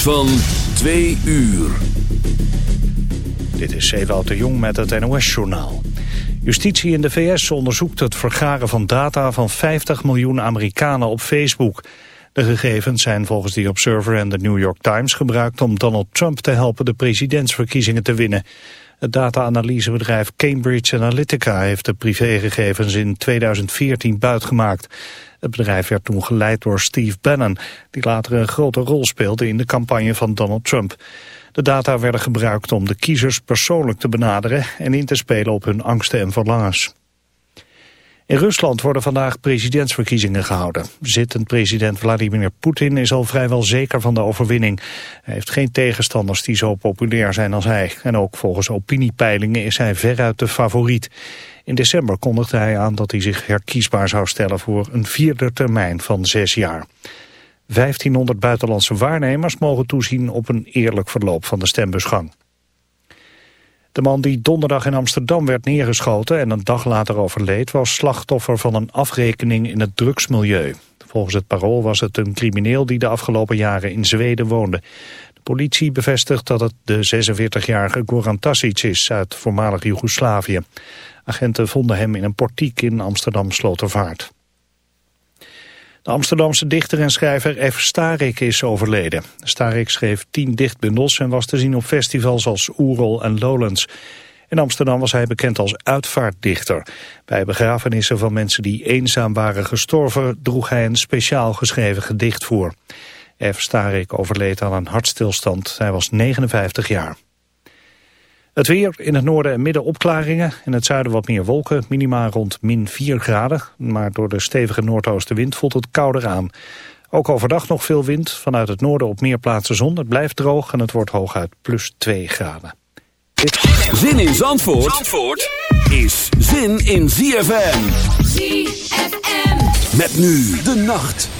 van 2 uur. Dit is Ewout de Jong met het NOS-journaal. Justitie in de VS onderzoekt het vergaren van data van 50 miljoen Amerikanen op Facebook. De gegevens zijn volgens die Observer en de New York Times gebruikt om Donald Trump te helpen de presidentsverkiezingen te winnen. Het data-analysebedrijf Cambridge Analytica heeft de privégegevens in 2014 buitgemaakt. Het bedrijf werd toen geleid door Steve Bannon, die later een grote rol speelde in de campagne van Donald Trump. De data werden gebruikt om de kiezers persoonlijk te benaderen en in te spelen op hun angsten en verlangens. In Rusland worden vandaag presidentsverkiezingen gehouden. Zittend president Vladimir Poetin is al vrijwel zeker van de overwinning. Hij heeft geen tegenstanders die zo populair zijn als hij. En ook volgens opiniepeilingen is hij veruit de favoriet. In december kondigde hij aan dat hij zich herkiesbaar zou stellen voor een vierde termijn van zes jaar. 1500 buitenlandse waarnemers mogen toezien op een eerlijk verloop van de stembusgang. De man die donderdag in Amsterdam werd neergeschoten en een dag later overleed... was slachtoffer van een afrekening in het drugsmilieu. Volgens het parool was het een crimineel die de afgelopen jaren in Zweden woonde. De politie bevestigt dat het de 46-jarige Goran Tasic is uit voormalig Joegoslavië. Agenten vonden hem in een portiek in Amsterdam-Slotervaart. De Amsterdamse dichter en schrijver F. Starik is overleden. Starik schreef tien dichtbundels en was te zien op festivals als Oerol en Lowlands. In Amsterdam was hij bekend als uitvaartdichter. Bij begrafenissen van mensen die eenzaam waren gestorven... droeg hij een speciaal geschreven gedicht voor. F. Starik overleed aan een hartstilstand. Hij was 59 jaar. Het weer in het noorden en midden opklaringen. In het zuiden wat meer wolken, minima rond min 4 graden. Maar door de stevige noordoostenwind voelt het kouder aan. Ook overdag nog veel wind. Vanuit het noorden op meer plaatsen zon. Het blijft droog en het wordt hooguit plus 2 graden. Zin in Zandvoort, Zandvoort is zin in ZFM. ZFM. Met nu de nacht.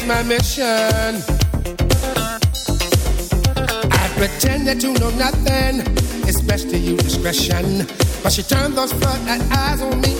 That's my mission. I pretend that you know nothing, especially you discretion. But she turned those blood eyes on me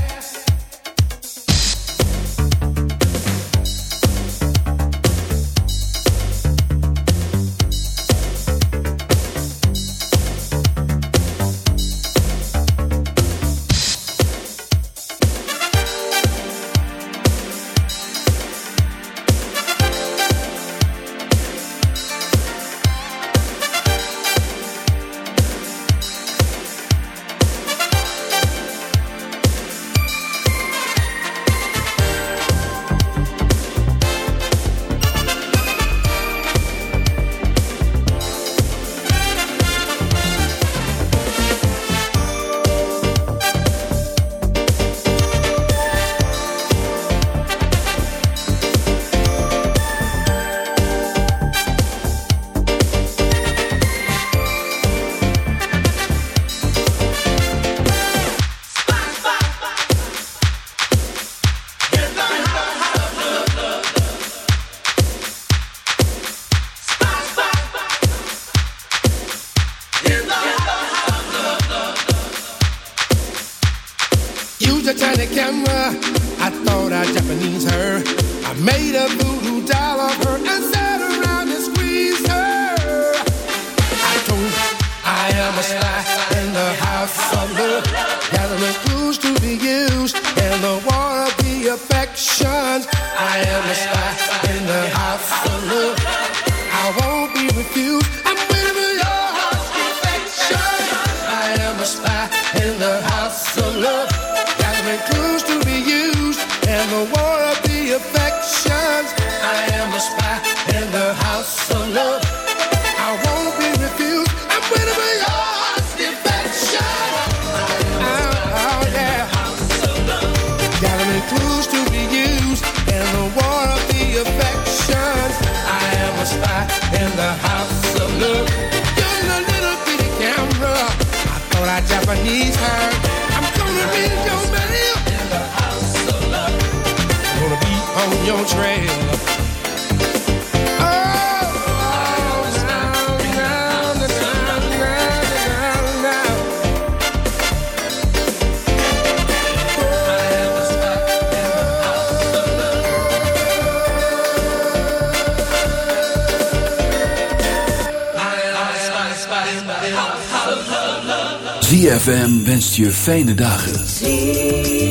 ZFM wenst je fijne dagen.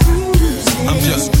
I'm just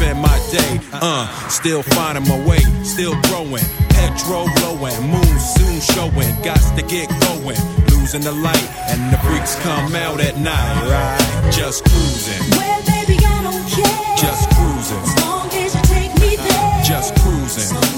spend my day. Uh, still finding my way, still growing. Petrol blowing, moon soon showing. Got to get going. Losing the light, and the freaks come out at night. Right? Just cruising, Well, baby, I don't care. just cruising, As long as you take me there. just cruising, Somewhere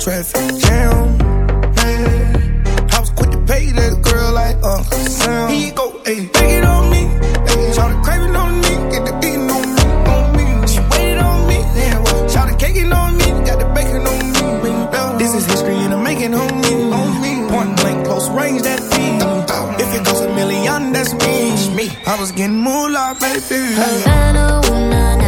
traffic jam. Man, I was quick to pay that girl like Uncle Sam. Here you go, ayy, take it on me. Ayy, shout the craving on me, get the beating on me, on me. She waited on me, yeah, well, shout the caking on me, got the bacon on me. This is history and I'm making on me, on me. Point blank, close range, that feed. If it goes a million, that's me. me. I I was getting moolah, baby. Havana, ooh, nah, nah.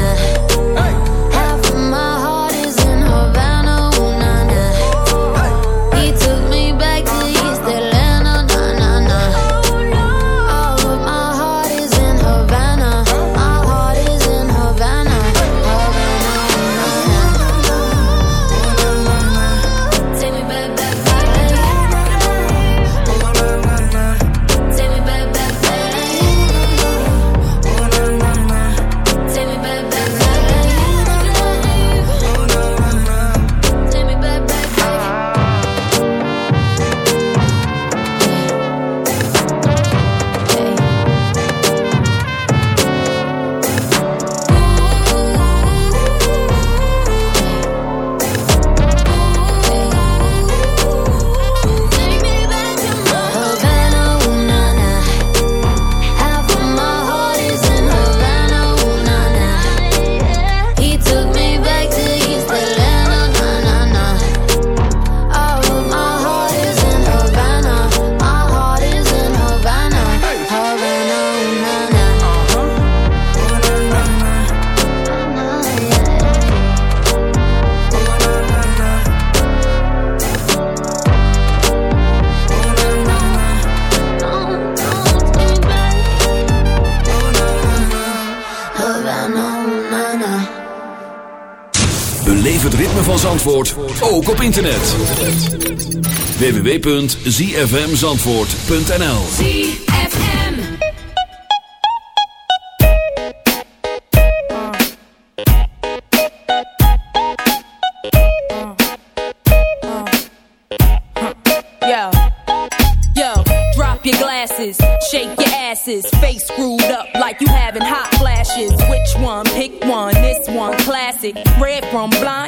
Ritme van Zandvoort, ook op internet. www.zfmzandvoort.nl ZFM. Yo, yo, drop your glasses, shake your asses, face screwed up like you having hot flashes. Which one? Pick one. This one, classic. Red from blind, yeah, bitch, I'm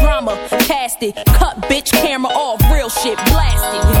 it. Cut bitch camera off, real shit blasted.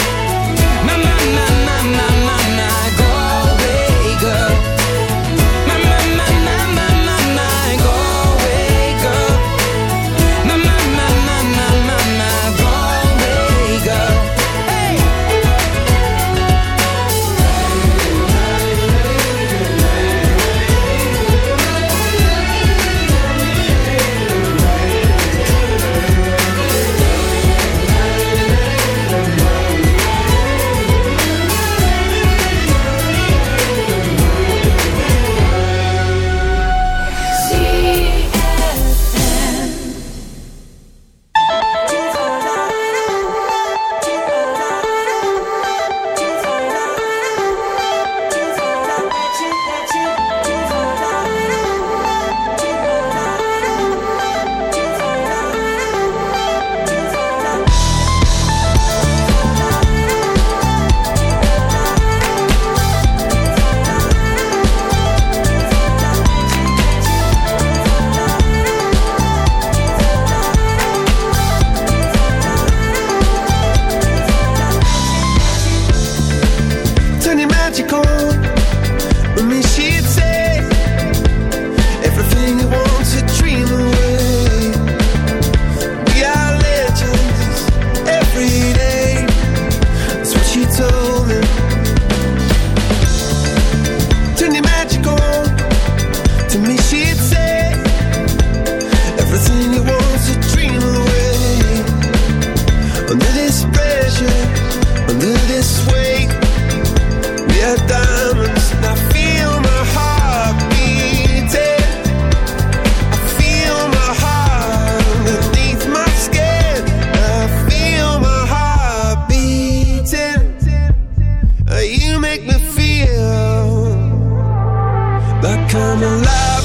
My, my, like I'm alive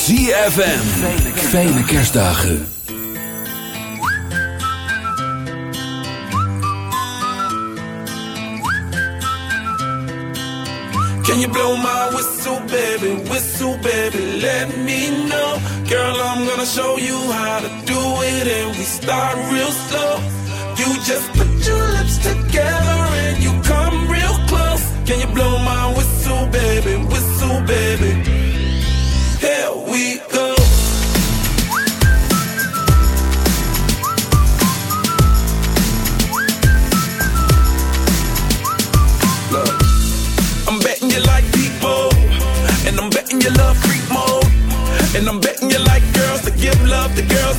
ZFM. Fijne kerstdagen. Can you blow my whistle, baby? Whistle, baby, let me know. Girl, I'm gonna show you how to do it, and we start real slow.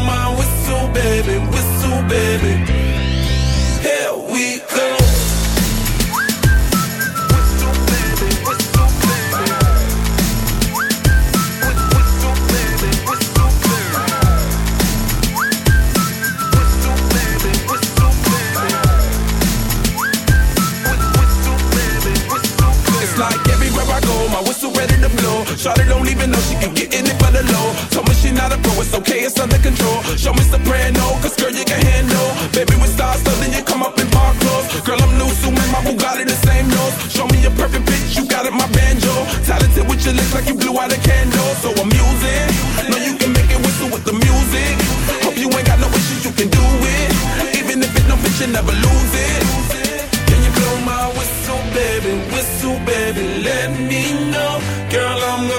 My whistle, baby, whistle, baby? Here we it's okay, it's under control. Show me soprano, cause girl, you can handle. Baby, we start something, you come up in park clothes. Girl, I'm new, so man, my Bugatti the same nose. Show me a perfect pitch, you got it, my banjo. Talented with your lips like you blew out a candle. So I'm using, know you can make it whistle with the music. Hope you ain't got no issues, you can do it. Even if it don't fit, you never lose it.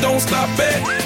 don't stop it.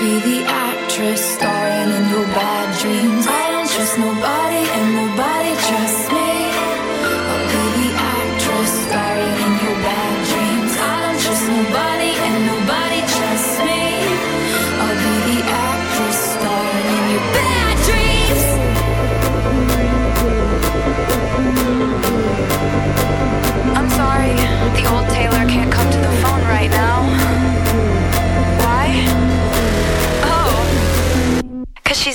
Be the actress starring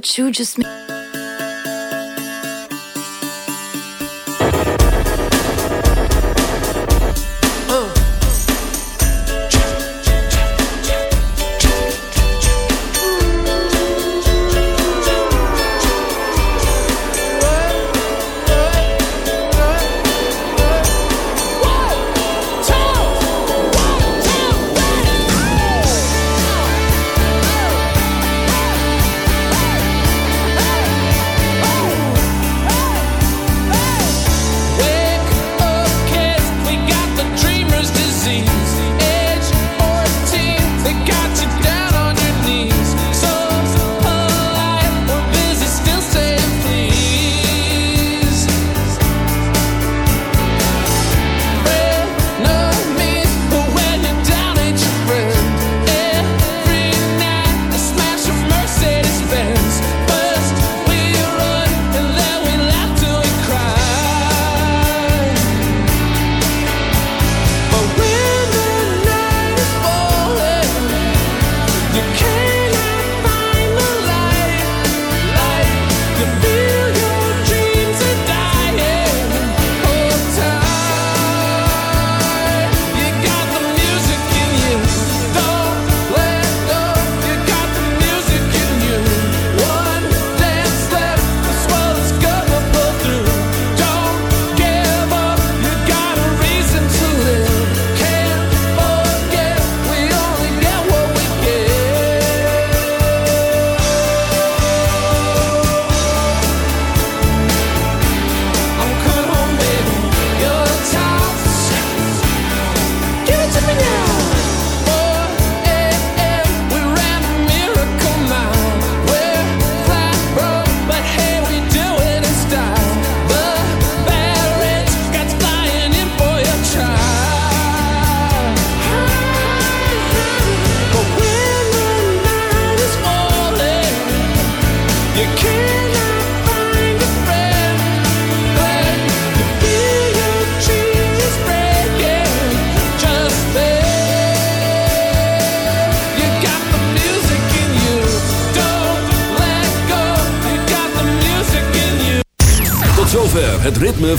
What you just made